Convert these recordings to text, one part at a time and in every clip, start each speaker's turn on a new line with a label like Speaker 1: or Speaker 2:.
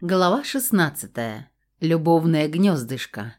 Speaker 1: Глава 16. Любовное гнездышко.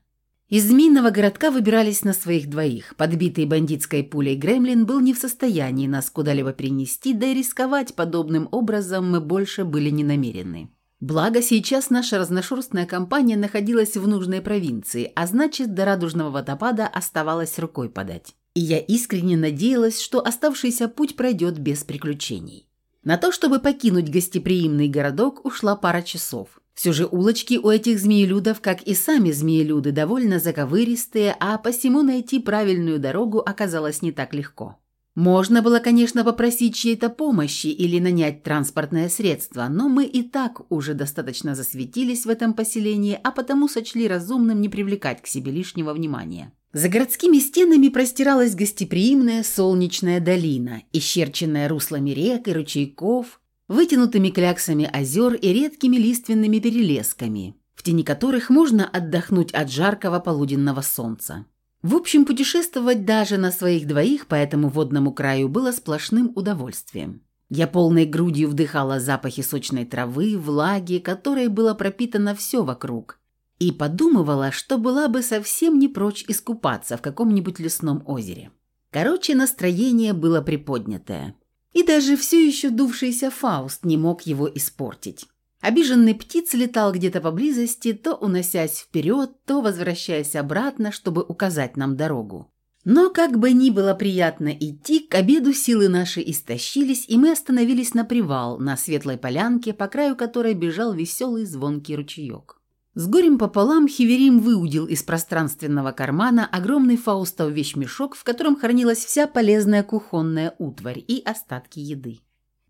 Speaker 1: Из змеиного городка выбирались на своих двоих. Подбитый бандитской пулей Гремлин был не в состоянии нас куда-либо принести, да и рисковать подобным образом мы больше были не намерены. Благо, сейчас наша разношерстная компания находилась в нужной провинции, а значит, до Радужного водопада оставалось рукой подать. И я искренне надеялась, что оставшийся путь пройдет без приключений. На то, чтобы покинуть гостеприимный городок, ушла пара часов. Все же улочки у этих змеелюдов, как и сами змеелюды, довольно заковыристые, а посему найти правильную дорогу оказалось не так легко. Можно было, конечно, попросить чьей-то помощи или нанять транспортное средство, но мы и так уже достаточно засветились в этом поселении, а потому сочли разумным не привлекать к себе лишнего внимания. За городскими стенами простиралась гостеприимная солнечная долина, исчерченная руслами рек и ручейков, вытянутыми кляксами озер и редкими лиственными перелесками, в тени которых можно отдохнуть от жаркого полуденного солнца. В общем, путешествовать даже на своих двоих по этому водному краю было сплошным удовольствием. Я полной грудью вдыхала запахи сочной травы, влаги, которой было пропитано все вокруг, и подумывала, что была бы совсем не прочь искупаться в каком-нибудь лесном озере. Короче, настроение было приподнятое. И даже все еще дувшийся Фауст не мог его испортить. Обиженный птиц летал где-то поблизости, то уносясь вперед, то возвращаясь обратно, чтобы указать нам дорогу. Но как бы ни было приятно идти, к обеду силы наши истощились, и мы остановились на привал, на светлой полянке, по краю которой бежал веселый звонкий ручеек. С горем пополам Хиверим выудил из пространственного кармана огромный фаустов вещмешок, в котором хранилась вся полезная кухонная утварь и остатки еды.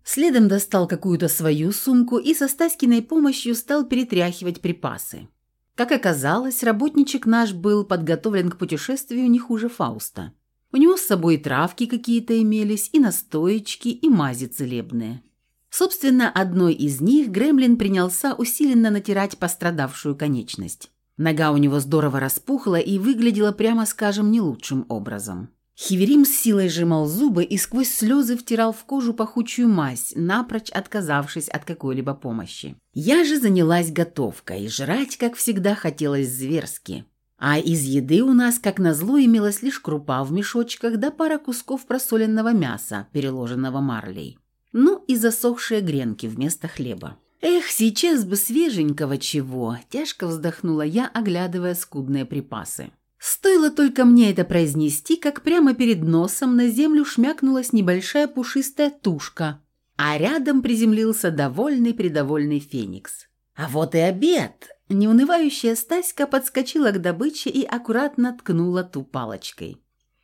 Speaker 1: Следом достал какую-то свою сумку и со Стаськиной помощью стал перетряхивать припасы. Как оказалось, работничек наш был подготовлен к путешествию не хуже Фауста. У него с собой травки какие-то имелись, и настоечки, и мази целебные. Собственно, одной из них Гремлин принялся усиленно натирать пострадавшую конечность. Нога у него здорово распухла и выглядела, прямо скажем, не лучшим образом. Хиверим с силой сжимал зубы и сквозь слезы втирал в кожу пахучую мазь, напрочь отказавшись от какой-либо помощи. Я же занялась готовкой, жрать, как всегда, хотелось зверски. А из еды у нас, как назло, имелась лишь крупа в мешочках да пара кусков просоленного мяса, переложенного марлей. Ну и засохшие гренки вместо хлеба. «Эх, сейчас бы свеженького чего!» – тяжко вздохнула я, оглядывая скудные припасы. Стоило только мне это произнести, как прямо перед носом на землю шмякнулась небольшая пушистая тушка, а рядом приземлился довольный-предовольный феникс. «А вот и обед!» Неунывающая Стаська подскочила к добыче и аккуратно ткнула ту палочкой.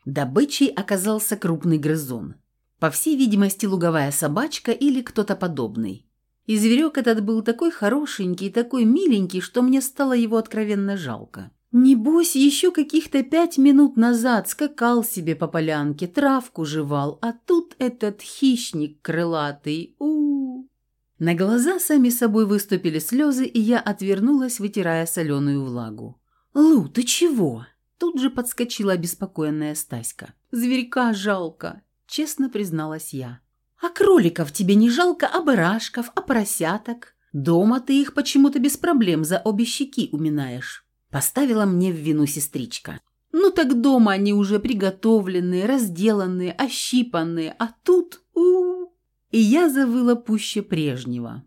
Speaker 1: Добычей оказался крупный грызун. По всей видимости, луговая собачка или кто-то подобный. И зверек этот был такой хорошенький, такой миленький, что мне стало его откровенно жалко. Небось, еще каких-то пять минут назад скакал себе по полянке, травку жевал, а тут этот хищник крылатый. у, -у, -у. На глаза сами собой выступили слезы, и я отвернулась, вытирая соленую влагу. «Лу, ты чего?» Тут же подскочила обеспокоенная Стаська. «Зверька жалко честно призналась я. «А кроликов тебе не жалко, а барашков, а поросяток? Дома ты их почему-то без проблем за обе щеки уминаешь», – поставила мне в вину сестричка. «Ну так дома они уже приготовленные, разделанные, ощипанные, а тут у, -у. И я завыла пуще прежнего.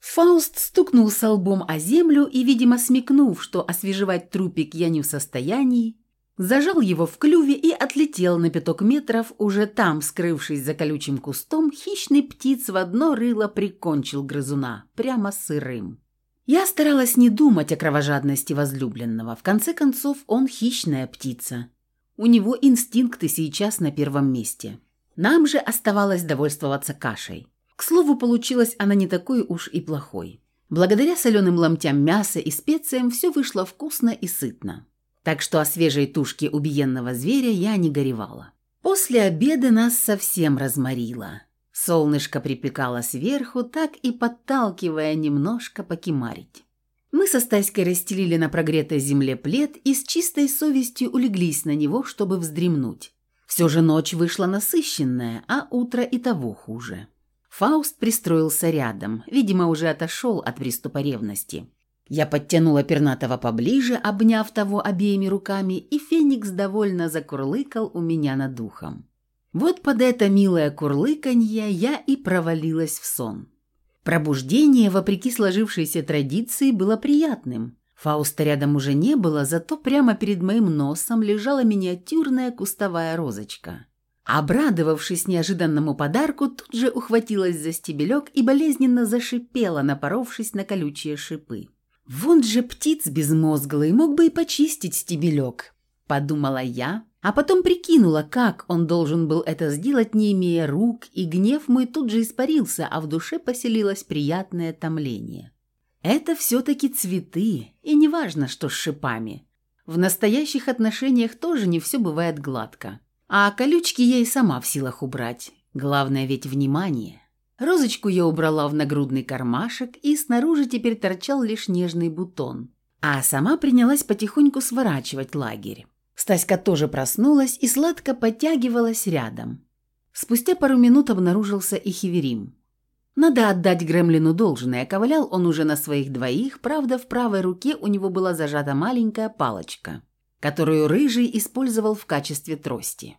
Speaker 1: Фауст стукнулся лбом о землю и, видимо, смекнув, что освежевать трупик я не в состоянии, зажал его в клюве и отлетел на пяток метров, уже там, скрывшись за колючим кустом, хищный птиц в одно рыло прикончил грызуна, прямо сырым. Я старалась не думать о кровожадности возлюбленного. В конце концов, он хищная птица. У него инстинкты сейчас на первом месте. Нам же оставалось довольствоваться кашей. К слову, получилась она не такой уж и плохой. Благодаря соленым ломтям мяса и специям все вышло вкусно и сытно так что о свежей тушке убиенного зверя я не горевала. После обеда нас совсем разморило. Солнышко припекало сверху, так и подталкивая немножко покимарить. Мы со Стаськой расстелили на прогретой земле плед и с чистой совестью улеглись на него, чтобы вздремнуть. Все же ночь вышла насыщенная, а утро и того хуже. Фауст пристроился рядом, видимо, уже отошел от приступа ревности. Я подтянула пернатого поближе, обняв того обеими руками, и Феникс довольно закурлыкал у меня над духом. Вот под это милое курлыканье я и провалилась в сон. Пробуждение, вопреки сложившейся традиции, было приятным. Фауста рядом уже не было, зато прямо перед моим носом лежала миниатюрная кустовая розочка. Обрадовавшись неожиданному подарку, тут же ухватилась за стебелек и болезненно зашипела, напоровшись на колючие шипы. «Вон же птиц безмозглый, мог бы и почистить стебелек», – подумала я, а потом прикинула, как он должен был это сделать, не имея рук, и гнев мой тут же испарился, а в душе поселилось приятное томление. Это все-таки цветы, и неважно, что с шипами. В настоящих отношениях тоже не все бывает гладко. А колючки я и сама в силах убрать. Главное ведь внимание. Розочку я убрала в нагрудный кармашек, и снаружи теперь торчал лишь нежный бутон. А сама принялась потихоньку сворачивать лагерь. Стаська тоже проснулась и сладко подтягивалась рядом. Спустя пару минут обнаружился и Хиверим. Надо отдать Гремлину должное, ковылял он уже на своих двоих, правда, в правой руке у него была зажата маленькая палочка, которую Рыжий использовал в качестве трости.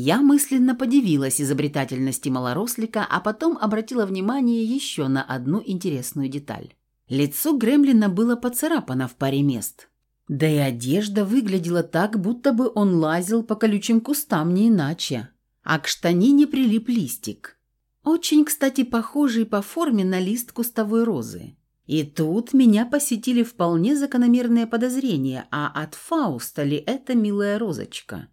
Speaker 1: Я мысленно подивилась изобретательности малорослика, а потом обратила внимание еще на одну интересную деталь. Лицо Гремлина было поцарапано в паре мест – да и одежда выглядела так, будто бы он лазил по колючим кустам не иначе. А к штанине прилип листик. Очень, кстати, похожий по форме на лист кустовой розы. И тут меня посетили вполне закономерные подозрения, а от Фауста ли это милая розочка?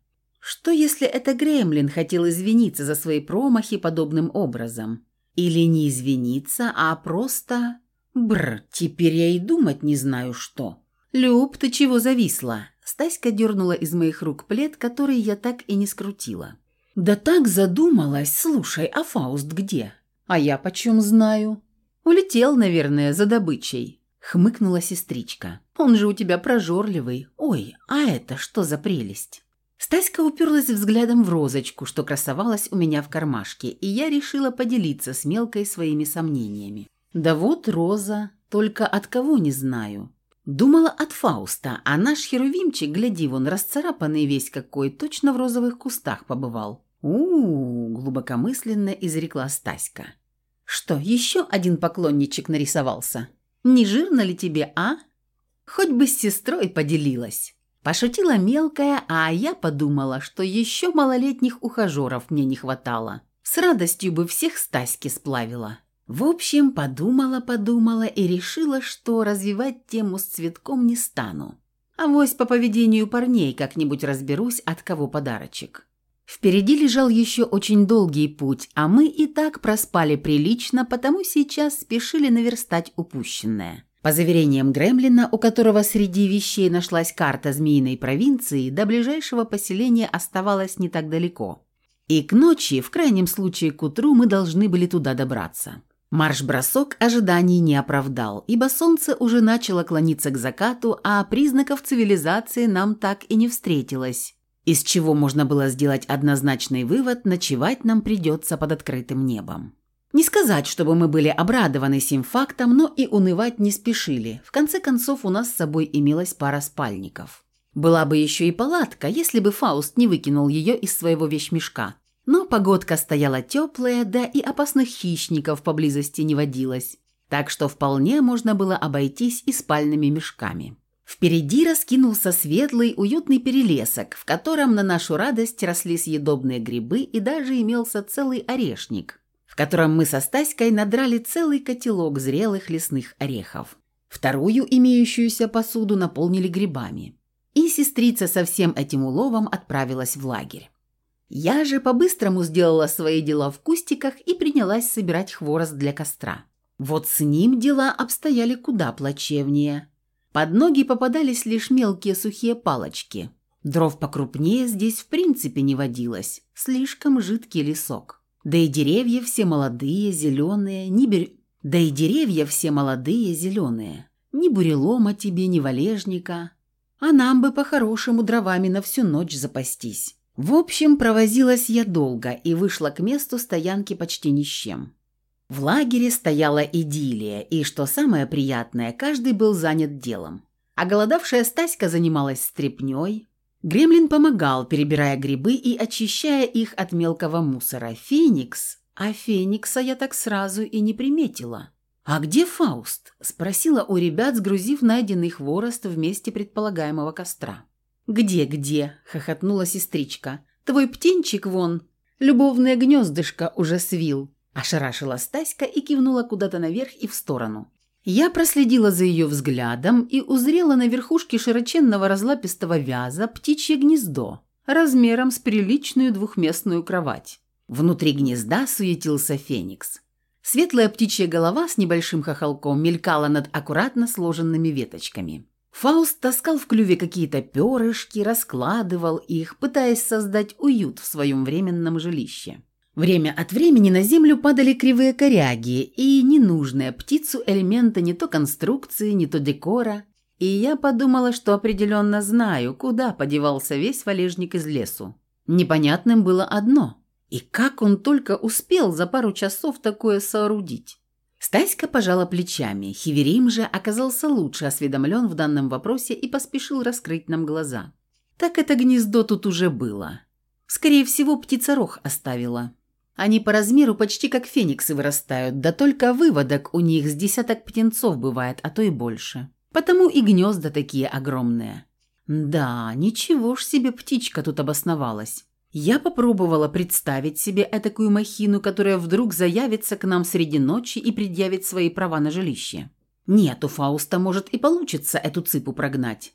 Speaker 1: Что если это Гремлин хотел извиниться за свои промахи подобным образом? Или не извиниться, а просто... Бр, теперь я и думать не знаю что. «Люб, ты чего зависла?» Стаська дернула из моих рук плед, который я так и не скрутила. «Да так задумалась. Слушай, а Фауст где?» «А я почем знаю?» «Улетел, наверное, за добычей», — хмыкнула сестричка. «Он же у тебя прожорливый. Ой, а это что за прелесть?» Стаська уперлась взглядом в розочку, что красовалась у меня в кармашке, и я решила поделиться с мелкой своими сомнениями. «Да вот роза, только от кого не знаю. Думала от Фауста, а наш херувимчик, гляди, вон расцарапанный весь какой, точно в розовых кустах побывал. у, -у, -у глубокомысленно изрекла Стаська. «Что, еще один поклонничек нарисовался? Не жирно ли тебе, а? Хоть бы с сестрой поделилась». Пошутила мелкая, а я подумала, что еще малолетних ухажеров мне не хватало. С радостью бы всех Стаськи сплавила. В общем, подумала-подумала и решила, что развивать тему с цветком не стану. А вось по поведению парней как-нибудь разберусь, от кого подарочек. Впереди лежал еще очень долгий путь, а мы и так проспали прилично, потому сейчас спешили наверстать упущенное. По заверениям Гремлина, у которого среди вещей нашлась карта Змеиной провинции, до ближайшего поселения оставалось не так далеко. И к ночи, в крайнем случае к утру, мы должны были туда добраться. Марш-бросок ожиданий не оправдал, ибо солнце уже начало клониться к закату, а признаков цивилизации нам так и не встретилось, из чего можно было сделать однозначный вывод – ночевать нам придется под открытым небом. Не сказать, чтобы мы были обрадованы сим фактом, но и унывать не спешили. В конце концов, у нас с собой имелась пара спальников. Была бы еще и палатка, если бы Фауст не выкинул ее из своего вещмешка. Но погодка стояла теплая, да и опасных хищников поблизости не водилось, так что вполне можно было обойтись и спальными мешками. Впереди раскинулся светлый, уютный перелесок, в котором на нашу радость росли съедобные грибы и даже имелся целый орешник, котором мы со Стаськой надрали целый котелок зрелых лесных орехов. Вторую имеющуюся посуду наполнили грибами. И сестрица со всем этим уловом отправилась в лагерь. Я же по-быстрому сделала свои дела в кустиках и принялась собирать хворост для костра. Вот с ним дела обстояли куда плачевнее. Под ноги попадались лишь мелкие сухие палочки. Дров покрупнее здесь в принципе не водилось. Слишком жидкий лесок. Да и деревья все молодые, зеленые, ни бер... Да и деревья все молодые, зеленые. Ни бурелома тебе, ни валежника. А нам бы по-хорошему дровами на всю ночь запастись. В общем, провозилась я долго и вышла к месту стоянки почти ни с чем. В лагере стояла идиллия, и, что самое приятное, каждый был занят делом. А голодавшая Стаська занималась стряпнёй. Гремлин помогал, перебирая грибы и очищая их от мелкого мусора. Феникс... А Феникса я так сразу и не приметила. «А где Фауст?» – спросила у ребят, сгрузив найденный хворост в месте предполагаемого костра. «Где-где?» – хохотнула сестричка. «Твой птенчик вон, любовное гнездышко уже свил». Ошарашила Стаська и кивнула куда-то наверх и в сторону. Я проследила за ее взглядом и узрела на верхушке широченного разлапистого вяза птичье гнездо размером с приличную двухместную кровать. Внутри гнезда суетился феникс. Светлая птичья голова с небольшим хохолком мелькала над аккуратно сложенными веточками. Фауст таскал в клюве какие-то перышки, раскладывал их, пытаясь создать уют в своем временном жилище. Время от времени на землю падали кривые коряги и ненужные птицу элементы не то конструкции, не то декора. И я подумала, что определенно знаю, куда подевался весь валежник из лесу. Непонятным было одно. И как он только успел за пару часов такое соорудить? Стаська пожала плечами. Хиверим же оказался лучше осведомлен в данном вопросе и поспешил раскрыть нам глаза. Так это гнездо тут уже было. Скорее всего, птица рог оставила. Они по размеру почти как фениксы вырастают, да только выводок у них с десяток птенцов бывает, а то и больше. Потому и гнезда такие огромные. Да, ничего ж себе птичка тут обосновалась. Я попробовала представить себе этакую махину, которая вдруг заявится к нам среди ночи и предъявит свои права на жилище. Нет, у Фауста может и получится эту цыпу прогнать.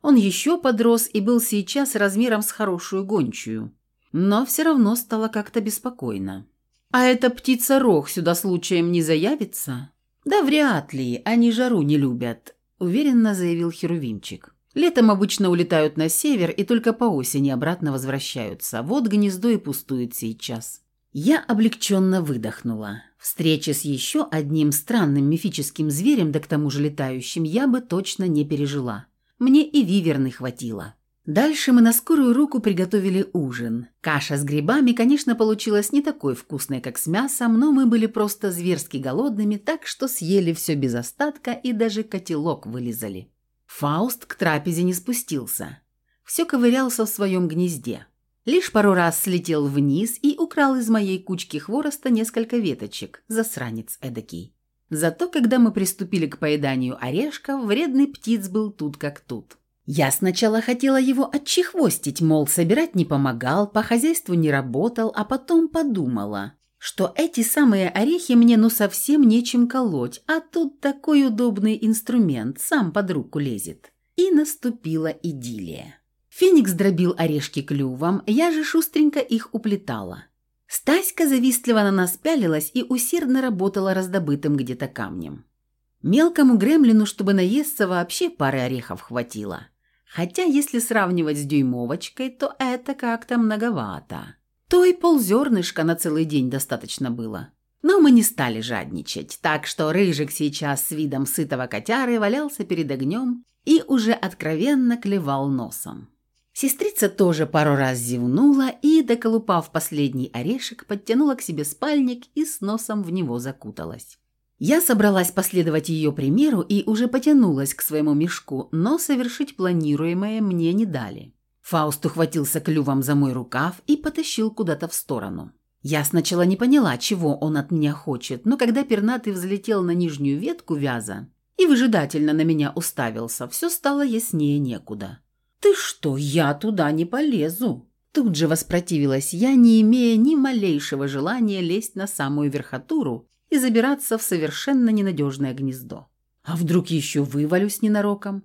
Speaker 1: Он еще подрос и был сейчас размером с хорошую гончую но все равно стало как-то беспокойно. «А эта птица-рог сюда случаем не заявится?» «Да вряд ли, они жару не любят», – уверенно заявил Херувимчик. «Летом обычно улетают на север и только по осени обратно возвращаются. Вот гнездо и пустует сейчас». Я облегченно выдохнула. Встречи с еще одним странным мифическим зверем, да к тому же летающим, я бы точно не пережила. Мне и виверны хватило. Дальше мы на скорую руку приготовили ужин. Каша с грибами, конечно, получилась не такой вкусной, как с мясом, но мы были просто зверски голодными, так что съели все без остатка и даже котелок вылизали. Фауст к трапезе не спустился. Все ковырялся в своем гнезде. Лишь пару раз слетел вниз и украл из моей кучки хвороста несколько веточек, засранец эдакий. Зато, когда мы приступили к поеданию орешков, вредный птиц был тут как тут. Я сначала хотела его отчехвостить, мол, собирать не помогал, по хозяйству не работал, а потом подумала, что эти самые орехи мне ну совсем нечем колоть, а тут такой удобный инструмент, сам под руку лезет. И наступила идиллия. Феникс дробил орешки клювом, я же шустренько их уплетала. Стаська завистливо на нас пялилась и усердно работала раздобытым где-то камнем. Мелкому гремлину, чтобы наесться, вообще пары орехов хватило. Хотя, если сравнивать с дюймовочкой, то это как-то многовато. То и ползернышка на целый день достаточно было. Но мы не стали жадничать, так что Рыжик сейчас с видом сытого котяры валялся перед огнем и уже откровенно клевал носом. Сестрица тоже пару раз зевнула и, доколупав последний орешек, подтянула к себе спальник и с носом в него закуталась. Я собралась последовать ее примеру и уже потянулась к своему мешку, но совершить планируемое мне не дали. Фауст ухватился клювом за мой рукав и потащил куда-то в сторону. Я сначала не поняла, чего он от меня хочет, но когда пернатый взлетел на нижнюю ветку вяза и выжидательно на меня уставился, все стало яснее некуда. «Ты что, я туда не полезу!» Тут же воспротивилась я, не имея ни малейшего желания лезть на самую верхотуру и забираться в совершенно ненадежное гнездо. А вдруг еще вывалюсь ненароком?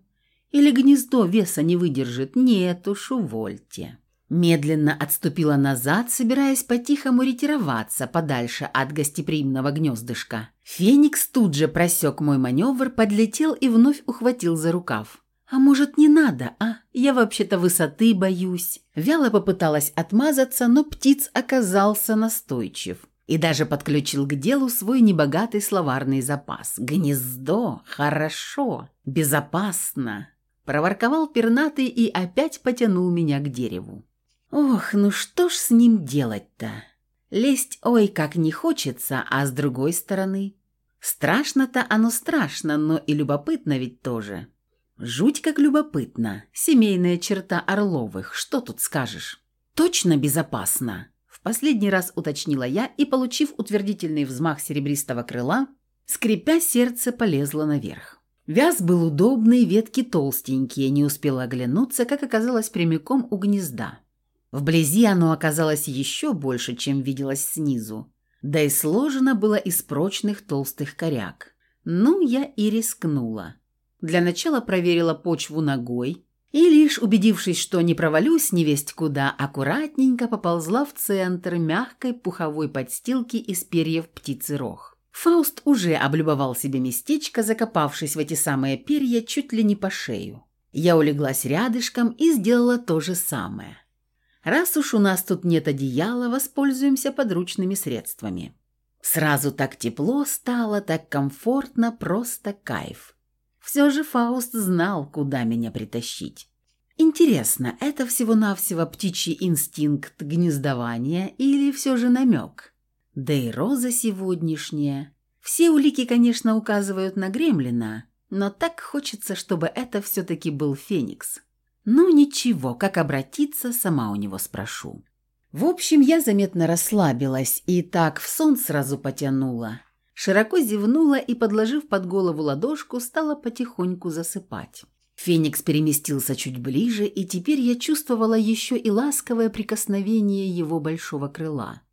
Speaker 1: Или гнездо веса не выдержит? Нет уж, увольте. Медленно отступила назад, собираясь по-тихому ретироваться подальше от гостеприимного гнездышка. Феникс тут же просек мой маневр, подлетел и вновь ухватил за рукав. «А может, не надо, а? Я вообще-то высоты боюсь». Вяло попыталась отмазаться, но птиц оказался настойчив и даже подключил к делу свой небогатый словарный запас. «Гнездо! Хорошо! Безопасно!» Проворковал пернатый и опять потянул меня к дереву. «Ох, ну что ж с ним делать-то?» Лезть ой как не хочется, а с другой стороны... Страшно-то оно страшно, но и любопытно ведь тоже. Жуть как любопытно. Семейная черта Орловых, что тут скажешь? Точно безопасно. Последний раз уточнила я и, получив утвердительный взмах серебристого крыла, скрипя сердце, полезла наверх. Вяз был удобный, ветки толстенькие, не успела оглянуться, как оказалось прямиком у гнезда. Вблизи оно оказалось еще больше, чем виделось снизу, да и сложено было из прочных толстых коряк. Ну, я и рискнула. Для начала проверила почву ногой и, лишь убедившись, что не провалюсь невесть куда, аккуратненько поползла в центр мягкой пуховой подстилки из перьев птицы рог. Фауст уже облюбовал себе местечко, закопавшись в эти самые перья чуть ли не по шею. Я улеглась рядышком и сделала то же самое. Раз уж у нас тут нет одеяла, воспользуемся подручными средствами. Сразу так тепло стало, так комфортно, просто кайф. Все же Фауст знал, куда меня притащить. Интересно, это всего-навсего птичий инстинкт гнездования или все же намек? Да и роза сегодняшняя. Все улики, конечно, указывают на гремлина, но так хочется, чтобы это все-таки был феникс. Ну ничего, как обратиться, сама у него спрошу. В общем, я заметно расслабилась и так в сон сразу потянула. Широко зевнула и, подложив под голову ладошку, стала потихоньку засыпать. Феникс переместился чуть ближе, и теперь я чувствовала еще и ласковое прикосновение его большого крыла.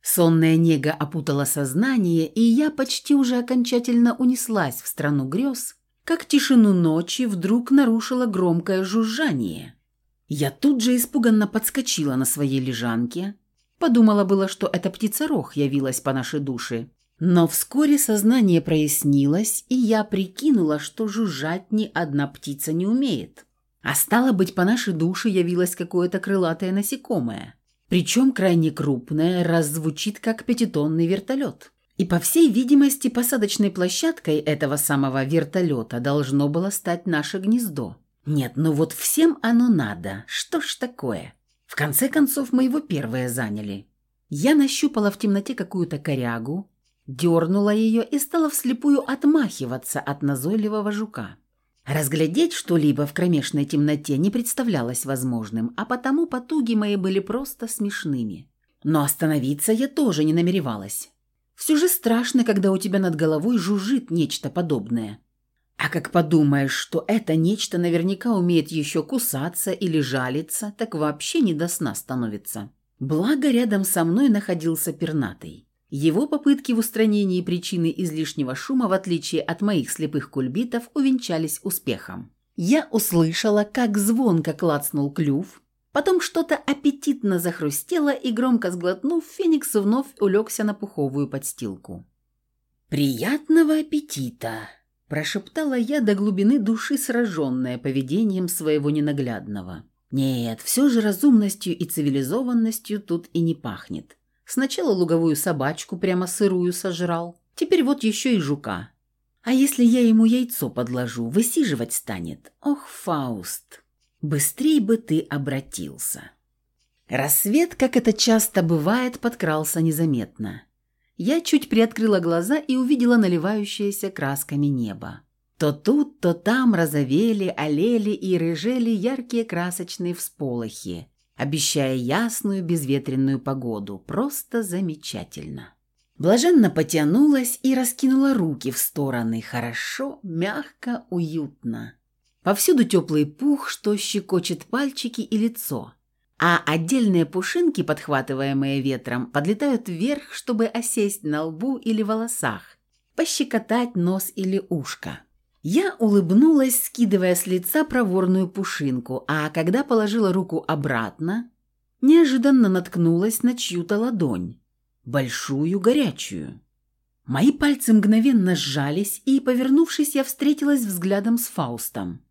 Speaker 1: Сонная нега опутала сознание, и я почти уже окончательно унеслась в страну грез, как тишину ночи вдруг нарушило громкое жужжание. Я тут же испуганно подскочила на своей лежанке, подумала было, что эта птица-рох явилась по нашей душе, но вскоре сознание прояснилось, и я прикинула, что жужжать ни одна птица не умеет. А стало быть, по нашей душе явилось какое-то крылатое насекомое – причем крайне крупная, раз звучит как пятитонный вертолет. И, по всей видимости, посадочной площадкой этого самого вертолета должно было стать наше гнездо. Нет, ну вот всем оно надо. Что ж такое? В конце концов, мы его первые заняли. Я нащупала в темноте какую-то корягу, дернула ее и стала вслепую отмахиваться от назойливого жука. Разглядеть что-либо в кромешной темноте не представлялось возможным, а потому потуги мои были просто смешными. Но остановиться я тоже не намеревалась. Все же страшно, когда у тебя над головой жужжит нечто подобное. А как подумаешь, что это нечто наверняка умеет еще кусаться или жалиться, так вообще не до сна становится. Благо рядом со мной находился пернатый. Его попытки в устранении причины излишнего шума, в отличие от моих слепых кульбитов, увенчались успехом. Я услышала, как звонко клацнул клюв, потом что-то аппетитно захрустело, и, громко сглотнув, Феникс вновь улегся на пуховую подстилку. «Приятного аппетита!» – прошептала я до глубины души, сраженная поведением своего ненаглядного. «Нет, все же разумностью и цивилизованностью тут и не пахнет. Сначала луговую собачку прямо сырую сожрал, теперь вот еще и жука. А если я ему яйцо подложу, высиживать станет? Ох, Фауст, быстрей бы ты обратился. Рассвет, как это часто бывает, подкрался незаметно. Я чуть приоткрыла глаза и увидела наливающееся красками небо. То тут, то там розовели, олели и рыжели яркие красочные всполохи, обещая ясную безветренную погоду. Просто замечательно. Блаженно потянулась и раскинула руки в стороны. Хорошо, мягко, уютно. Повсюду теплый пух, что щекочет пальчики и лицо. А отдельные пушинки, подхватываемые ветром, подлетают вверх, чтобы осесть на лбу или волосах, пощекотать нос или ушко. Я улыбнулась, скидывая с лица проворную пушинку, а когда положила руку обратно, неожиданно наткнулась на чью-то ладонь, большую, горячую. Мои пальцы мгновенно сжались, и, повернувшись, я встретилась взглядом с Фаустом.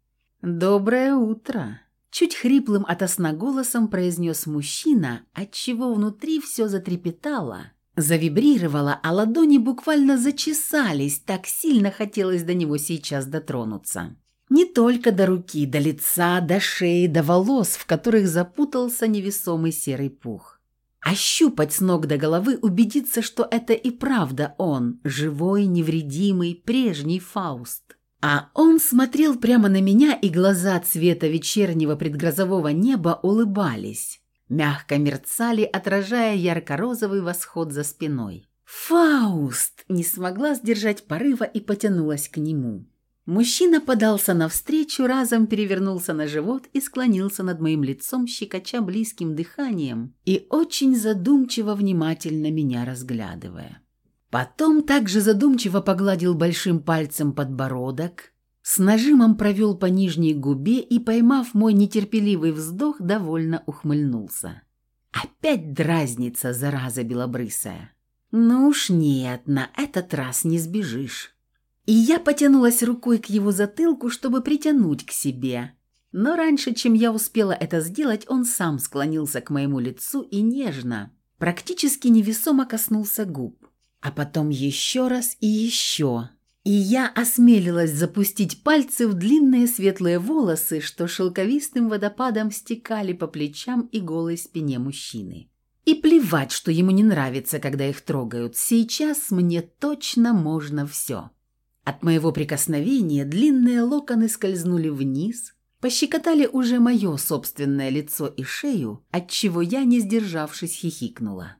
Speaker 1: «Доброе утро!» Чуть хриплым от голосом произнес мужчина, отчего внутри все затрепетало – Завибрировала, а ладони буквально зачесались, так сильно хотелось до него сейчас дотронуться. Не только до руки, до лица, до шеи, до волос, в которых запутался невесомый серый пух. ощупать с ног до головы, убедиться, что это и правда он, живой, невредимый, прежний Фауст. А он смотрел прямо на меня, и глаза цвета вечернего предгрозового неба улыбались, мягко мерцали, отражая ярко-розовый восход за спиной. «Фауст!» – не смогла сдержать порыва и потянулась к нему. Мужчина подался навстречу, разом перевернулся на живот и склонился над моим лицом, щекоча близким дыханием и очень задумчиво внимательно меня разглядывая. Потом также задумчиво погладил большим пальцем подбородок, с нажимом провел по нижней губе и, поймав мой нетерпеливый вздох, довольно ухмыльнулся. Опять дразнится, зараза белобрысая. Ну уж нет, на этот раз не сбежишь. И я потянулась рукой к его затылку, чтобы притянуть к себе. Но раньше, чем я успела это сделать, он сам склонился к моему лицу и нежно, практически невесомо коснулся губ. А потом еще раз и еще. И я осмелилась запустить пальцы в длинные светлые волосы, что шелковистым водопадом стекали по плечам и голой спине мужчины. И плевать, что ему не нравится, когда их трогают. Сейчас мне точно можно все. От моего прикосновения длинные локоны скользнули вниз, пощекотали уже мое собственное лицо и шею, отчего я, не сдержавшись, хихикнула.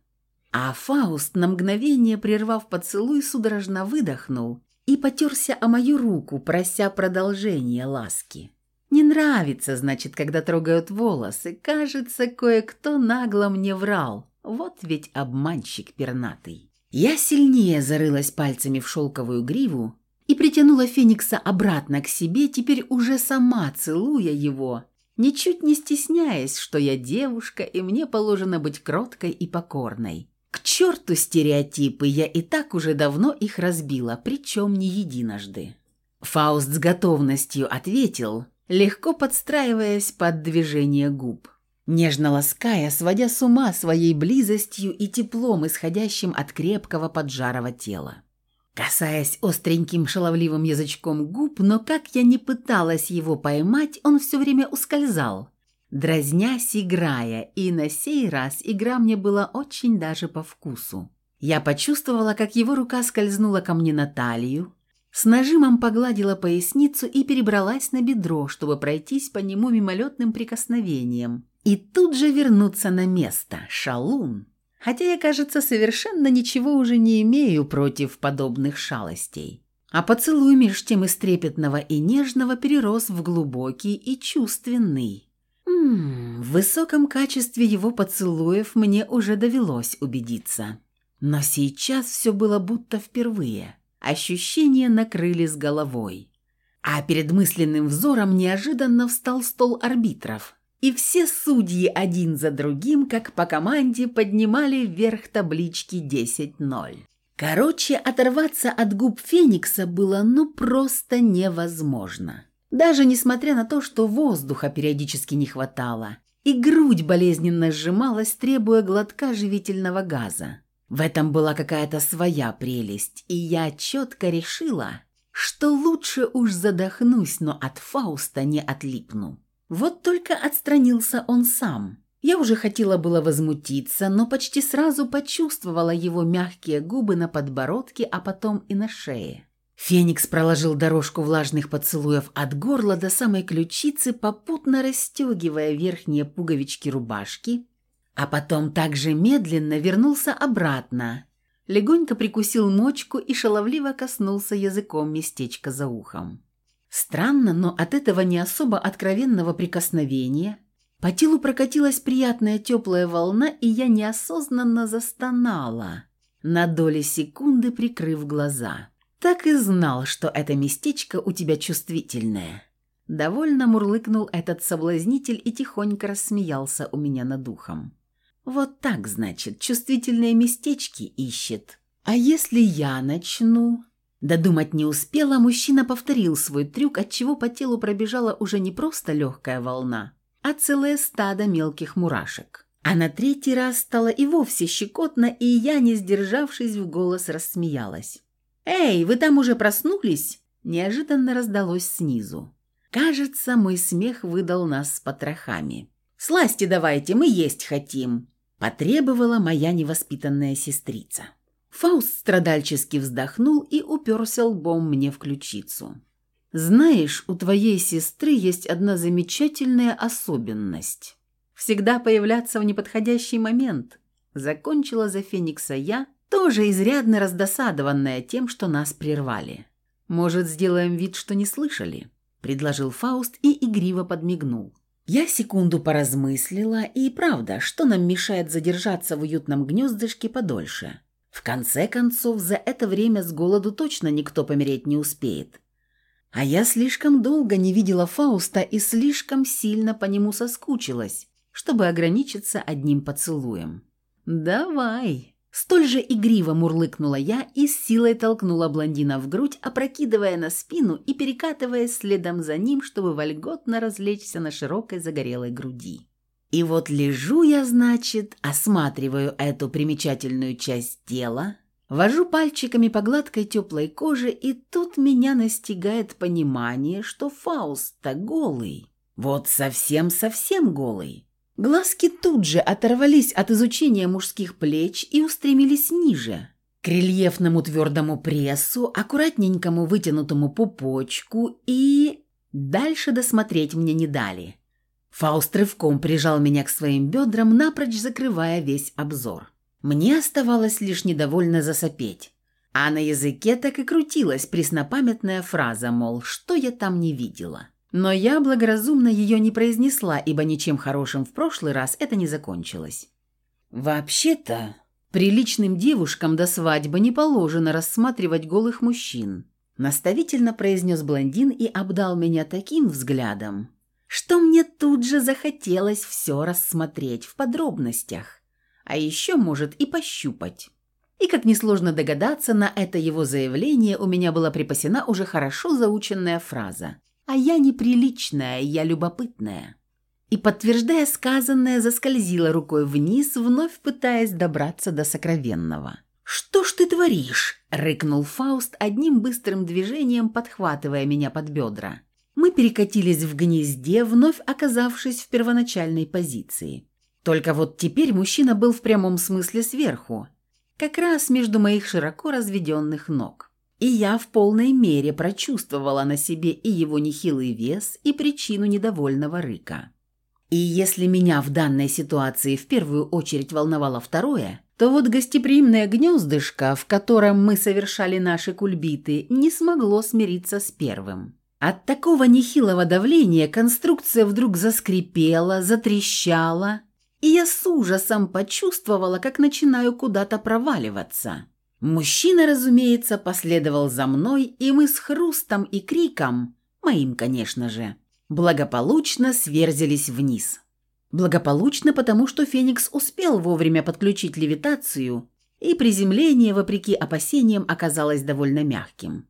Speaker 1: А Фауст, на мгновение прервав поцелуй, судорожно выдохнул и потерся о мою руку, прося продолжения ласки. Не нравится, значит, когда трогают волосы. Кажется, кое-кто нагло мне врал. Вот ведь обманщик пернатый. Я сильнее зарылась пальцами в шелковую гриву, и притянула Феникса обратно к себе, теперь уже сама целуя его, ничуть не стесняясь, что я девушка и мне положено быть кроткой и покорной. Черту стереотипы, я и так уже давно их разбила, причем не единожды. Фауст с готовностью ответил, легко подстраиваясь под движение губ. Нежно лаская, сводя с ума своей близостью и теплом, исходящим от крепкого поджарого тела касаясь остреньким шаловливым язычком губ, но как я не пыталась его поймать, он все время ускользал, дразнясь, играя, и на сей раз игра мне была очень даже по вкусу. Я почувствовала, как его рука скользнула ко мне на талию, с нажимом погладила поясницу и перебралась на бедро, чтобы пройтись по нему мимолетным прикосновением. И тут же вернуться на место. Шалун хотя я, кажется, совершенно ничего уже не имею против подобных шалостей. А поцелуй меж тем из трепетного и нежного перерос в глубокий и чувственный. Ммм, в высоком качестве его поцелуев мне уже довелось убедиться. Но сейчас все было будто впервые. Ощущения накрыли с головой. А перед мысленным взором неожиданно встал стол арбитров, и все судьи один за другим, как по команде, поднимали вверх таблички 10-0. Короче, оторваться от губ Феникса было ну просто невозможно. Даже несмотря на то, что воздуха периодически не хватало, и грудь болезненно сжималась, требуя глотка живительного газа. В этом была какая-то своя прелесть, и я четко решила, что лучше уж задохнусь, но от Фауста не отлипну. Вот только отстранился он сам. Я уже хотела было возмутиться, но почти сразу почувствовала его мягкие губы на подбородке, а потом и на шее. Феникс проложил дорожку влажных поцелуев от горла до самой ключицы, попутно расстегивая верхние пуговички рубашки, а потом также медленно вернулся обратно, легонько прикусил мочку и шаловливо коснулся языком местечка за ухом. Странно, но от этого не особо откровенного прикосновения по телу прокатилась приятная теплая волна, и я неосознанно застонала, на доли секунды прикрыв глаза. Так и знал, что это местечко у тебя чувствительное. Довольно мурлыкнул этот соблазнитель и тихонько рассмеялся у меня над духом. Вот так, значит, чувствительные местечки ищет. А если я начну? Додумать не успела, мужчина повторил свой трюк, отчего по телу пробежала уже не просто легкая волна, а целое стадо мелких мурашек. А на третий раз стало и вовсе щекотно, и я, не сдержавшись, в голос рассмеялась. «Эй, вы там уже проснулись?» Неожиданно раздалось снизу. Кажется, мой смех выдал нас с потрохами. «Сласти давайте, мы есть хотим!» – потребовала моя невоспитанная сестрица. Фауст страдальчески вздохнул и уперся лбом мне в ключицу. «Знаешь, у твоей сестры есть одна замечательная особенность. Всегда появляться в неподходящий момент», – закончила за Феникса я, тоже изрядно раздосадованная тем, что нас прервали. «Может, сделаем вид, что не слышали?» – предложил Фауст и игриво подмигнул. Я секунду поразмыслила, и правда, что нам мешает задержаться в уютном гнездышке подольше? В конце концов, за это время с голоду точно никто помереть не успеет. А я слишком долго не видела Фауста и слишком сильно по нему соскучилась, чтобы ограничиться одним поцелуем. «Давай!» Столь же игриво мурлыкнула я и силой толкнула блондина в грудь, опрокидывая на спину и перекатываясь следом за ним, чтобы вольготно развлечься на широкой загорелой груди. И вот лежу я, значит, осматриваю эту примечательную часть тела, вожу пальчиками по гладкой теплой коже, и тут меня настигает понимание, что Фауст-то голый. Вот совсем-совсем голый. Глазки тут же оторвались от изучения мужских плеч и устремились ниже, к рельефному твердому прессу, аккуратненькому вытянутому пупочку и... Дальше досмотреть мне не дали. Фауст рывком прижал меня к своим бедрам, напрочь закрывая весь обзор. Мне оставалось лишь недовольно засопеть. А на языке так и крутилась преснопамятная фраза, мол, что я там не видела. Но я благоразумно ее не произнесла, ибо ничем хорошим в прошлый раз это не закончилось. «Вообще-то, приличным девушкам до свадьбы не положено рассматривать голых мужчин», наставительно произнес блондин и обдал меня таким взглядом, что мне тут же захотелось все рассмотреть в подробностях, а еще, может, и пощупать. И, как несложно догадаться, на это его заявление у меня была припасена уже хорошо заученная фраза «А я неприличная, я любопытная». И, подтверждая сказанное, заскользила рукой вниз, вновь пытаясь добраться до сокровенного. «Что ж ты творишь?» – рыкнул Фауст одним быстрым движением, подхватывая меня под бедра. Мы перекатились в гнезде, вновь оказавшись в первоначальной позиции. Только вот теперь мужчина был в прямом смысле сверху, как раз между моих широко разведенных ног. И я в полной мере прочувствовала на себе и его нехилый вес, и причину недовольного рыка. И если меня в данной ситуации в первую очередь волновало второе, то вот гостеприимное гнездышко, в котором мы совершали наши кульбиты, не смогло смириться с первым. От такого нехилого давления конструкция вдруг заскрипела, затрещала, и я с ужасом почувствовала, как начинаю куда-то проваливаться. Мужчина, разумеется, последовал за мной, и мы с хрустом и криком, моим, конечно же, благополучно сверзились вниз. Благополучно, потому что Феникс успел вовремя подключить левитацию, и приземление, вопреки опасениям, оказалось довольно мягким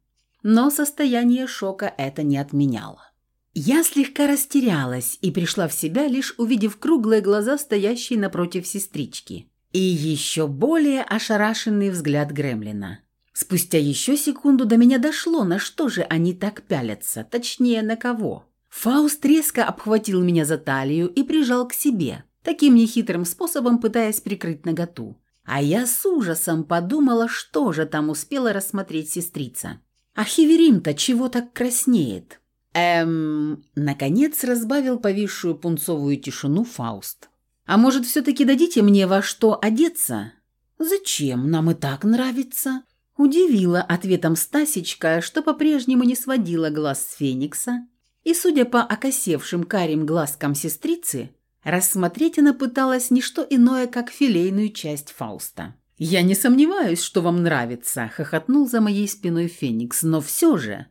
Speaker 1: но состояние шока это не отменяло. Я слегка растерялась и пришла в себя, лишь увидев круглые глаза стоящей напротив сестрички и еще более ошарашенный взгляд Гремлина. Спустя еще секунду до меня дошло, на что же они так пялятся, точнее, на кого. Фауст резко обхватил меня за талию и прижал к себе, таким нехитрым способом пытаясь прикрыть наготу. А я с ужасом подумала, что же там успела рассмотреть сестрица. А Хиверим-то чего так краснеет? Эм, наконец разбавил повисшую пунцовую тишину Фауст. А может, все-таки дадите мне во что одеться? Зачем? Нам и так нравится. Удивила ответом Стасечка, что по-прежнему не сводила глаз с Феникса, и, судя по окосевшим карим глазкам сестрицы, рассмотреть она пыталась не что иное, как филейную часть Фауста. «Я не сомневаюсь, что вам нравится», – хохотнул за моей спиной Феникс, «но все же.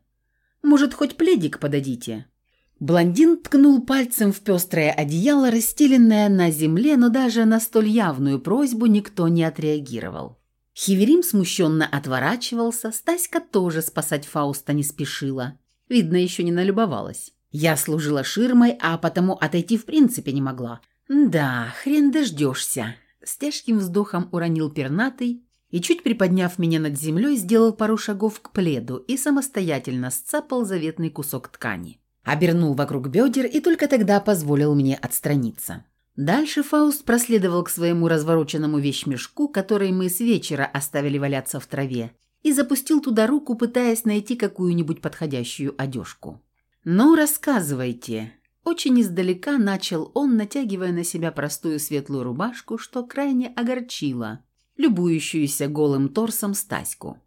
Speaker 1: Может, хоть пледик подадите?» Блондин ткнул пальцем в пестрое одеяло, расстеленное на земле, но даже на столь явную просьбу никто не отреагировал. Хиверим смущенно отворачивался, Стаська тоже спасать Фауста не спешила. Видно, еще не налюбовалась. Я служила ширмой, а потому отойти в принципе не могла. «Да, хрен дождешься», с тяжким вздохом уронил пернатый и, чуть приподняв меня над землей, сделал пару шагов к пледу и самостоятельно сцапал заветный кусок ткани. Обернул вокруг бедер и только тогда позволил мне отстраниться. Дальше Фауст проследовал к своему развороченному вещмешку, который мы с вечера оставили валяться в траве, и запустил туда руку, пытаясь найти какую-нибудь подходящую одежку. «Ну, рассказывайте». Очень издалека начал он, натягивая на себя простую светлую рубашку, что крайне огорчило любующуюся голым торсом Стаську.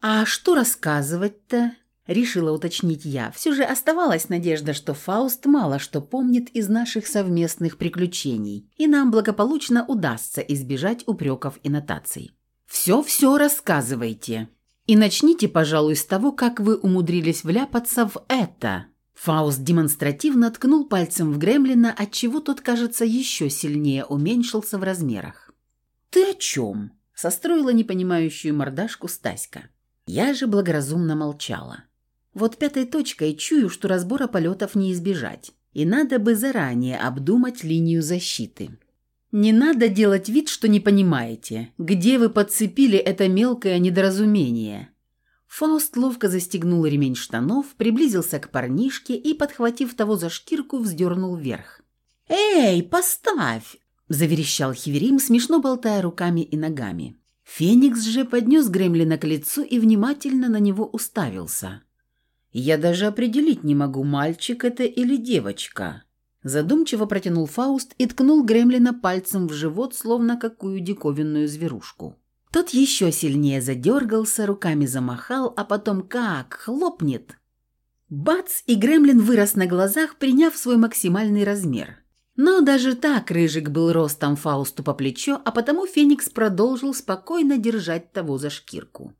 Speaker 1: «А что рассказывать-то?» Решила уточнить я. Все же оставалась надежда, что Фауст мало что помнит из наших совместных приключений, и нам благополучно удастся избежать упреков и нотаций. «Все-все рассказывайте. И начните, пожалуй, с того, как вы умудрились вляпаться в это». Фауст демонстративно ткнул пальцем в Гремлина, отчего тот, кажется, еще сильнее уменьшился в размерах. «Ты о чем?» – состроила непонимающую мордашку Стаська. Я же благоразумно молчала. Вот пятой точкой чую, что разбора полетов не избежать. И надо бы заранее обдумать линию защиты. Не надо делать вид, что не понимаете, где вы подцепили это мелкое недоразумение. Фауст ловко застегнул ремень штанов, приблизился к парнишке и, подхватив того за шкирку, вздернул вверх. «Эй, поставь!» – заверещал Хиверим, смешно болтая руками и ногами. Феникс же поднес гремлина к лицу и внимательно на него уставился. Я даже определить не могу, мальчик это или девочка. Задумчиво протянул Фауст и ткнул Гремлина пальцем в живот, словно какую диковинную зверушку. Тот еще сильнее задергался, руками замахал, а потом как хлопнет. Бац! И Гремлин вырос на глазах, приняв свой максимальный размер. Но даже так Рыжик был ростом Фаусту по плечо, а потому Феникс продолжил спокойно держать того за шкирку.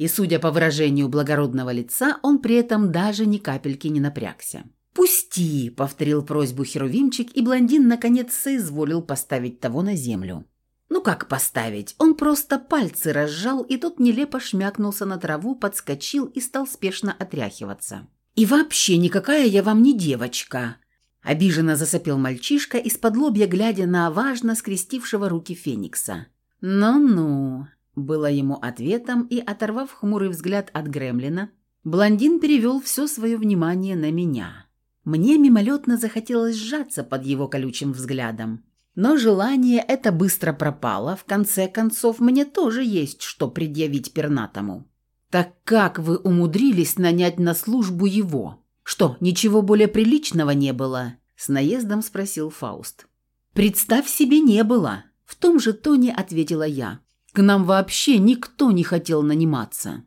Speaker 1: И, судя по выражению благородного лица, он при этом даже ни капельки не напрягся. «Пусти!» – повторил просьбу Херувимчик, и блондин наконец соизволил поставить того на землю. Ну как поставить? Он просто пальцы разжал, и тот нелепо шмякнулся на траву, подскочил и стал спешно отряхиваться. «И вообще никакая я вам не девочка!» Обиженно засопел мальчишка, из-под лобья глядя на важно скрестившего руки Феникса. «Ну-ну!» Было ему ответом, и, оторвав хмурый взгляд от Гремлина, блондин перевел все свое внимание на меня. Мне мимолетно захотелось сжаться под его колючим взглядом. Но желание это быстро пропало, в конце концов мне тоже есть что предъявить пернатому. «Так как вы умудрились нанять на службу его? Что, ничего более приличного не было?» – с наездом спросил Фауст. «Представь себе, не было!» – в том же тоне ответила я. К нам вообще никто не хотел наниматься.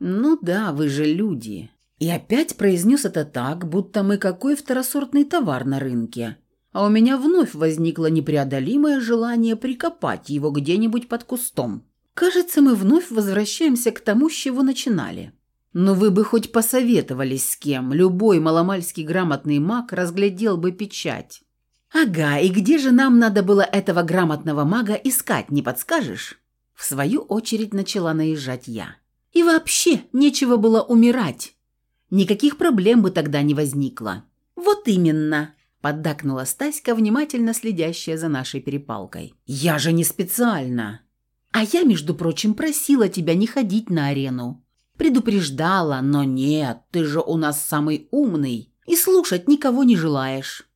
Speaker 1: Ну да, вы же люди. И опять произнес это так, будто мы какой второсортный товар на рынке. А у меня вновь возникло непреодолимое желание прикопать его где-нибудь под кустом. Кажется, мы вновь возвращаемся к тому, с чего начинали. Но вы бы хоть посоветовались с кем, любой маломальский грамотный маг разглядел бы печать. Ага, и где же нам надо было этого грамотного мага искать, не подскажешь? В свою очередь начала наезжать я. И вообще нечего было умирать. Никаких проблем бы тогда не возникло. Вот именно, поддакнула Стаська, внимательно следящая за нашей перепалкой. Я же не специально. А я, между прочим, просила тебя не ходить на арену. Предупреждала, но нет, ты же у нас самый умный и слушать никого не желаешь.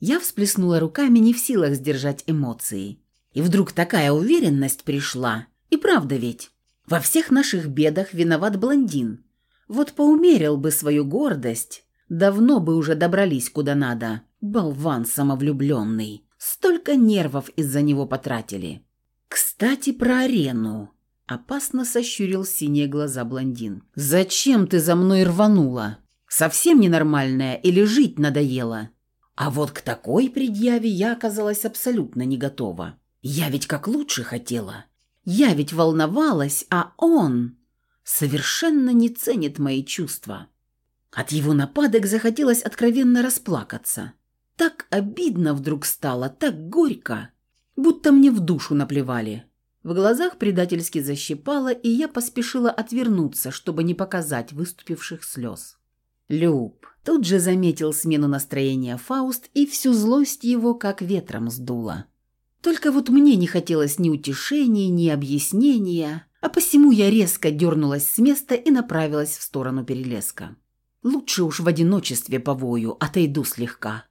Speaker 1: Я всплеснула руками, не в силах сдержать эмоции. И вдруг такая уверенность пришла. И правда ведь, во всех наших бедах виноват блондин. Вот поумерил бы свою гордость, давно бы уже добрались куда надо. Болван самовлюбленный. Столько нервов из-за него потратили. Кстати, про арену. Опасно сощурил синие глаза блондин. «Зачем ты за мной рванула? Совсем ненормальная или жить надоело?» А вот к такой предъяве я оказалась абсолютно не готова. Я ведь как лучше хотела. Я ведь волновалась, а он совершенно не ценит мои чувства. От его нападок захотелось откровенно расплакаться. Так обидно вдруг стало, так горько, будто мне в душу наплевали. В глазах предательски защипало, и я поспешила отвернуться, чтобы не показать выступивших слез. Люб тут же заметил смену настроения Фауст, и всю злость его как ветром сдуло. Только вот мне не хотелось ни утешения, ни объяснения, а посему я резко дернулась с места и направилась в сторону перелеска. Лучше уж в одиночестве повою, отойду слегка.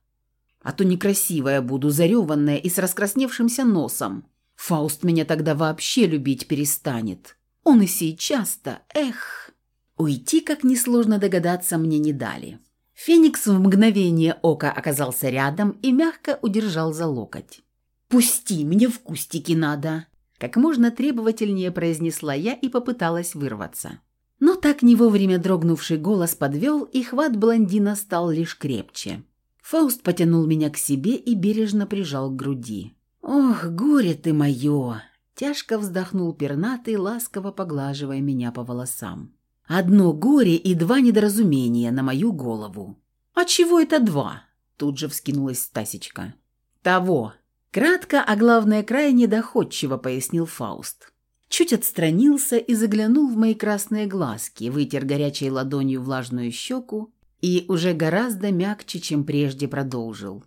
Speaker 1: А то некрасивая буду, зареванная и с раскрасневшимся носом. Фауст меня тогда вообще любить перестанет. Он и сейчас-то, эх. Уйти, как несложно догадаться, мне не дали. Феникс в мгновение ока оказался рядом и мягко удержал за локоть. «Пусти, мне в кустики надо!» Как можно требовательнее произнесла я и попыталась вырваться. Но так не вовремя дрогнувший голос подвел, и хват блондина стал лишь крепче. Фауст потянул меня к себе и бережно прижал к груди. «Ох, горе ты мое!» Тяжко вздохнул пернатый, ласково поглаживая меня по волосам. «Одно горе и два недоразумения на мою голову». «А чего это два?» Тут же вскинулась Стасечка. «Того!» Кратко, а главное, крайне доходчиво пояснил Фауст. Чуть отстранился и заглянул в мои красные глазки, вытер горячей ладонью влажную щеку и уже гораздо мягче, чем прежде продолжил.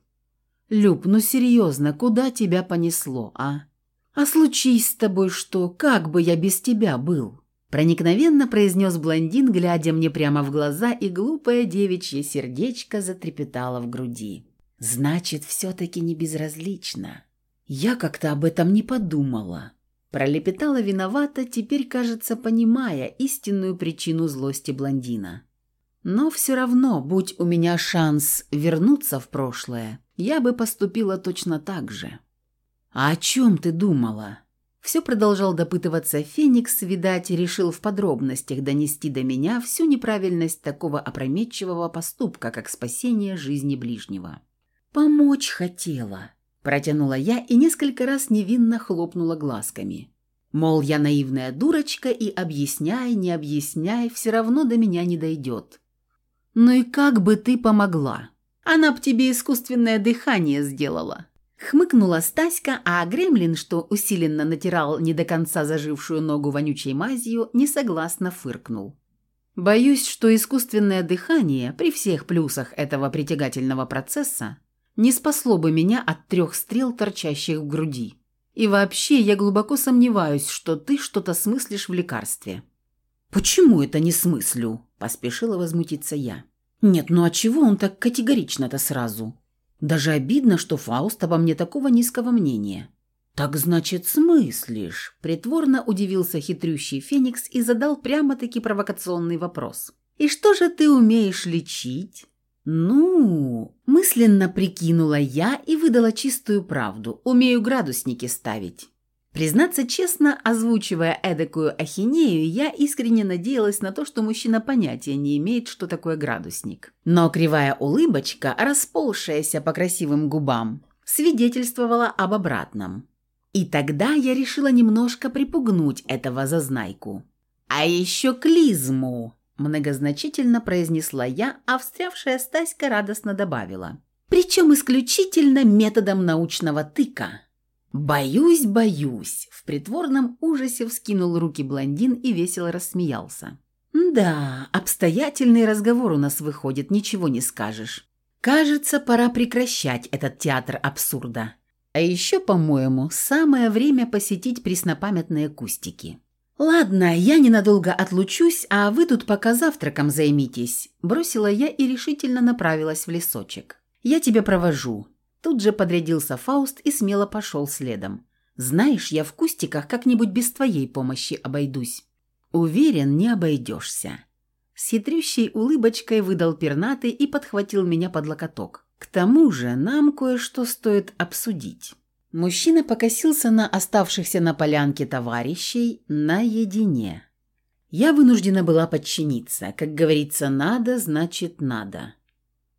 Speaker 1: «Люб, ну серьезно, куда тебя понесло, а? А случись с тобой что, как бы я без тебя был?» Проникновенно произнес блондин, глядя мне прямо в глаза, и глупое девичье сердечко затрепетало в груди. «Значит, все-таки не безразлично. Я как-то об этом не подумала». Пролепетала виновата, теперь, кажется, понимая истинную причину злости блондина. Но все равно, будь у меня шанс вернуться в прошлое, я бы поступила точно так же. «А о чем ты думала?» Все продолжал допытываться Феникс, видать, решил в подробностях донести до меня всю неправильность такого опрометчивого поступка, как спасение жизни ближнего. «Помочь хотела», – протянула я и несколько раз невинно хлопнула глазками. Мол, я наивная дурочка, и объясняй, не объясняй, все равно до меня не дойдет. «Ну и как бы ты помогла? Она б тебе искусственное дыхание сделала». Хмыкнула Стаська, а Гремлин, что усиленно натирал не до конца зажившую ногу вонючей мазью, несогласно фыркнул. «Боюсь, что искусственное дыхание, при всех плюсах этого притягательного процесса, не спасло бы меня от трех стрел, торчащих в груди. И вообще, я глубоко сомневаюсь, что ты что-то смыслишь в лекарстве». «Почему это не смыслю?» – поспешила возмутиться я. «Нет, ну а чего он так категорично-то сразу? Даже обидно, что Фауст обо мне такого низкого мнения». «Так значит, смыслишь?» – притворно удивился хитрющий Феникс и задал прямо-таки провокационный вопрос. «И что же ты умеешь лечить?» «Ну...» – мысленно прикинула я и выдала чистую правду. «Умею градусники ставить». Признаться честно, озвучивая эдакую ахинею, я искренне надеялась на то, что мужчина понятия не имеет, что такое градусник. Но кривая улыбочка, расползшаяся по красивым губам, свидетельствовала об обратном. И тогда я решила немножко припугнуть этого зазнайку. «А еще клизму!» – многозначительно произнесла я, а встрявшая Стаська радостно добавила. «Причем исключительно методом научного тыка». «Боюсь, боюсь!» – в притворном ужасе вскинул руки блондин и весело рассмеялся. «Да, обстоятельный разговор у нас выходит, ничего не скажешь. Кажется, пора прекращать этот театр абсурда. А еще, по-моему, самое время посетить преснопамятные кустики». «Ладно, я ненадолго отлучусь, а вы тут пока завтраком займитесь», – бросила я и решительно направилась в лесочек. «Я тебя провожу. Тут же подрядился Фауст и смело пошел следом. «Знаешь, я в кустиках как-нибудь без твоей помощи обойдусь». «Уверен, не обойдешься». С хитрющей улыбочкой выдал пернатый и подхватил меня под локоток. «К тому же нам кое-что стоит обсудить». Мужчина покосился на оставшихся на полянке товарищей наедине. Я вынуждена была подчиниться. Как говорится, надо, значит надо.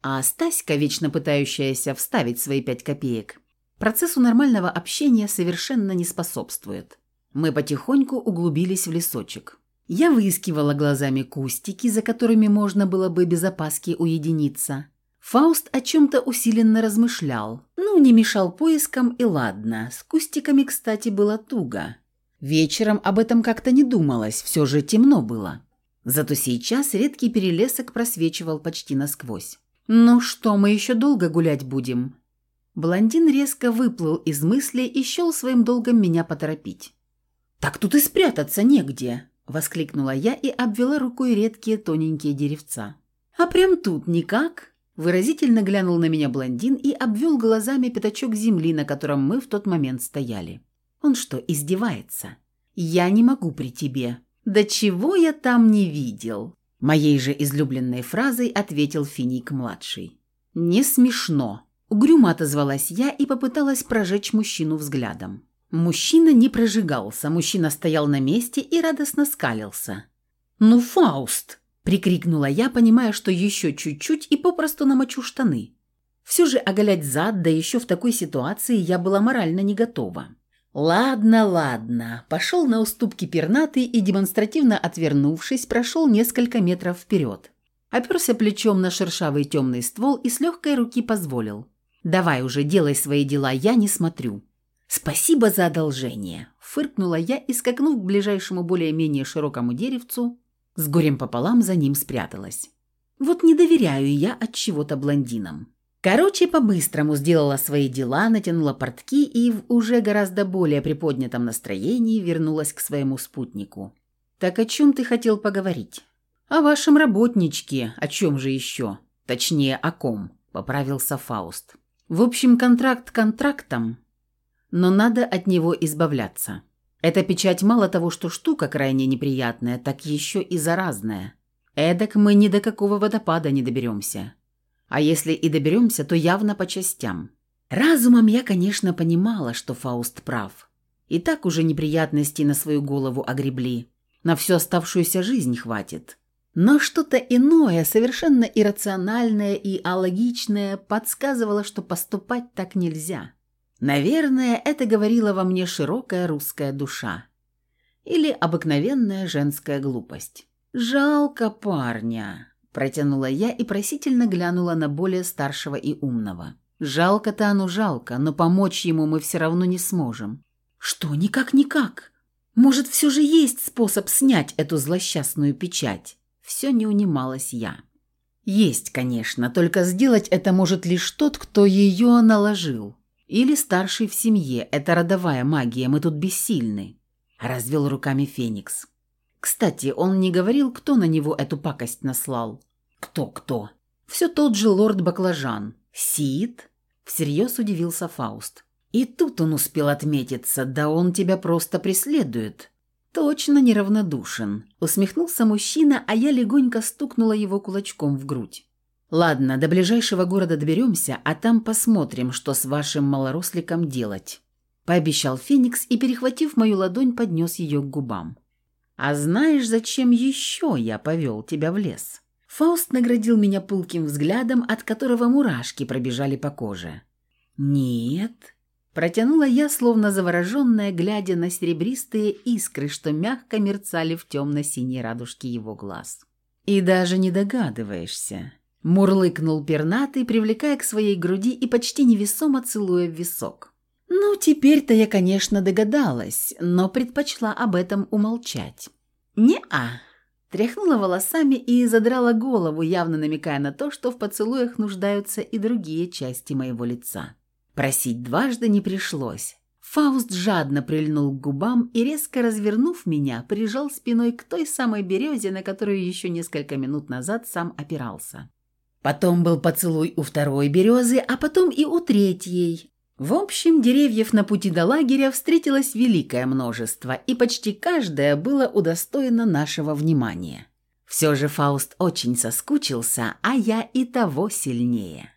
Speaker 1: А Стаська, вечно пытающаяся вставить свои пять копеек, процессу нормального общения совершенно не способствует. Мы потихоньку углубились в лесочек. Я выискивала глазами кустики, за которыми можно было бы без опаски уединиться. Фауст о чем-то усиленно размышлял. Ну, не мешал поискам, и ладно. С кустиками, кстати, было туго. Вечером об этом как-то не думалось, все же темно было. Зато сейчас редкий перелесок просвечивал почти насквозь. «Ну что, мы еще долго гулять будем?» Блондин резко выплыл из мысли и счел своим долгом меня поторопить. «Так тут и спрятаться негде!» – воскликнула я и обвела рукой редкие тоненькие деревца. «А прям тут никак?» Выразительно глянул на меня блондин и обвел глазами пятачок земли, на котором мы в тот момент стояли. Он что, издевается? Я не могу при тебе. Да чего я там не видел? Моей же излюбленной фразой ответил Финик-младший. Не смешно. Угрюмо отозвалась я и попыталась прожечь мужчину взглядом. Мужчина не прожигался, мужчина стоял на месте и радостно скалился. «Ну, Фауст!» – прикрикнула я, понимая, что еще чуть-чуть и попросту намочу штаны. Все же оголять зад, да еще в такой ситуации, я была морально не готова. «Ладно, ладно», – пошел на уступки пернатый и, демонстративно отвернувшись, прошел несколько метров вперед. Оперся плечом на шершавый темный ствол и с легкой руки позволил. «Давай уже, делай свои дела, я не смотрю». «Спасибо за одолжение», – фыркнула я и, скакнув к ближайшему более-менее широкому деревцу, с горем пополам за ним спряталась. Вот не доверяю я от чего-то блондинам. Короче, по-быстрому сделала свои дела, натянула портки и в уже гораздо более приподнятом настроении вернулась к своему спутнику. «Так о чем ты хотел поговорить?» «О вашем работничке. О чем же еще? Точнее, о ком?» – поправился Фауст. В общем, контракт контрактом, но надо от него избавляться. Эта печать мало того, что штука крайне неприятная, так еще и заразная. Эдак мы ни до какого водопада не доберемся. А если и доберемся, то явно по частям. Разумом я, конечно, понимала, что Фауст прав. И так уже неприятностей на свою голову огребли. На всю оставшуюся жизнь хватит. Но что-то иное, совершенно иррациональное и алогичное, подсказывало, что поступать так нельзя. Наверное, это говорила во мне широкая русская душа. Или обыкновенная женская глупость. «Жалко парня», – протянула я и просительно глянула на более старшего и умного. «Жалко-то оно жалко, но помочь ему мы все равно не сможем». «Что, никак-никак? Может, все же есть способ снять эту злосчастную печать?» Все не унималась я. Есть, конечно, только сделать это может лишь тот, кто ее наложил. Или старший в семье, это родовая магия, мы тут бессильны. Развел руками Феникс. Кстати, он не говорил, кто на него эту пакость наслал. Кто-кто? Все тот же лорд Баклажан. Сид? Всерьез удивился Фауст. И тут он успел отметиться, да он тебя просто преследует. «Точно неравнодушен», — усмехнулся мужчина, а я легонько стукнула его кулачком в грудь. «Ладно, до ближайшего города доберемся, а там посмотрим, что с вашим малоросликом делать», — пообещал Феникс и, перехватив мою ладонь, поднес ее к губам. «А знаешь, зачем еще я повел тебя в лес?» Фауст наградил меня пылким взглядом, от которого мурашки пробежали по коже. «Нет», Протянула я, словно завороженная, глядя на серебристые искры, что мягко мерцали в темно-синей радужке его глаз. «И даже не догадываешься», — мурлыкнул пернатый, привлекая к своей груди и почти невесомо целуя в висок. «Ну, теперь-то я, конечно, догадалась, но предпочла об этом умолчать». «Не-а», Тряхнула волосами и задрала голову, явно намекая на то, что в поцелуях нуждаются и другие части моего лица. Просить дважды не пришлось. Фауст жадно прильнул к губам и, резко развернув меня, прижал спиной к той самой березе, на которую еще несколько минут назад сам опирался. Потом был поцелуй у второй березы, а потом и у третьей. В общем, деревьев на пути до лагеря встретилось великое множество, и почти каждое было удостоено нашего внимания. Все же Фауст очень соскучился, а я и того сильнее.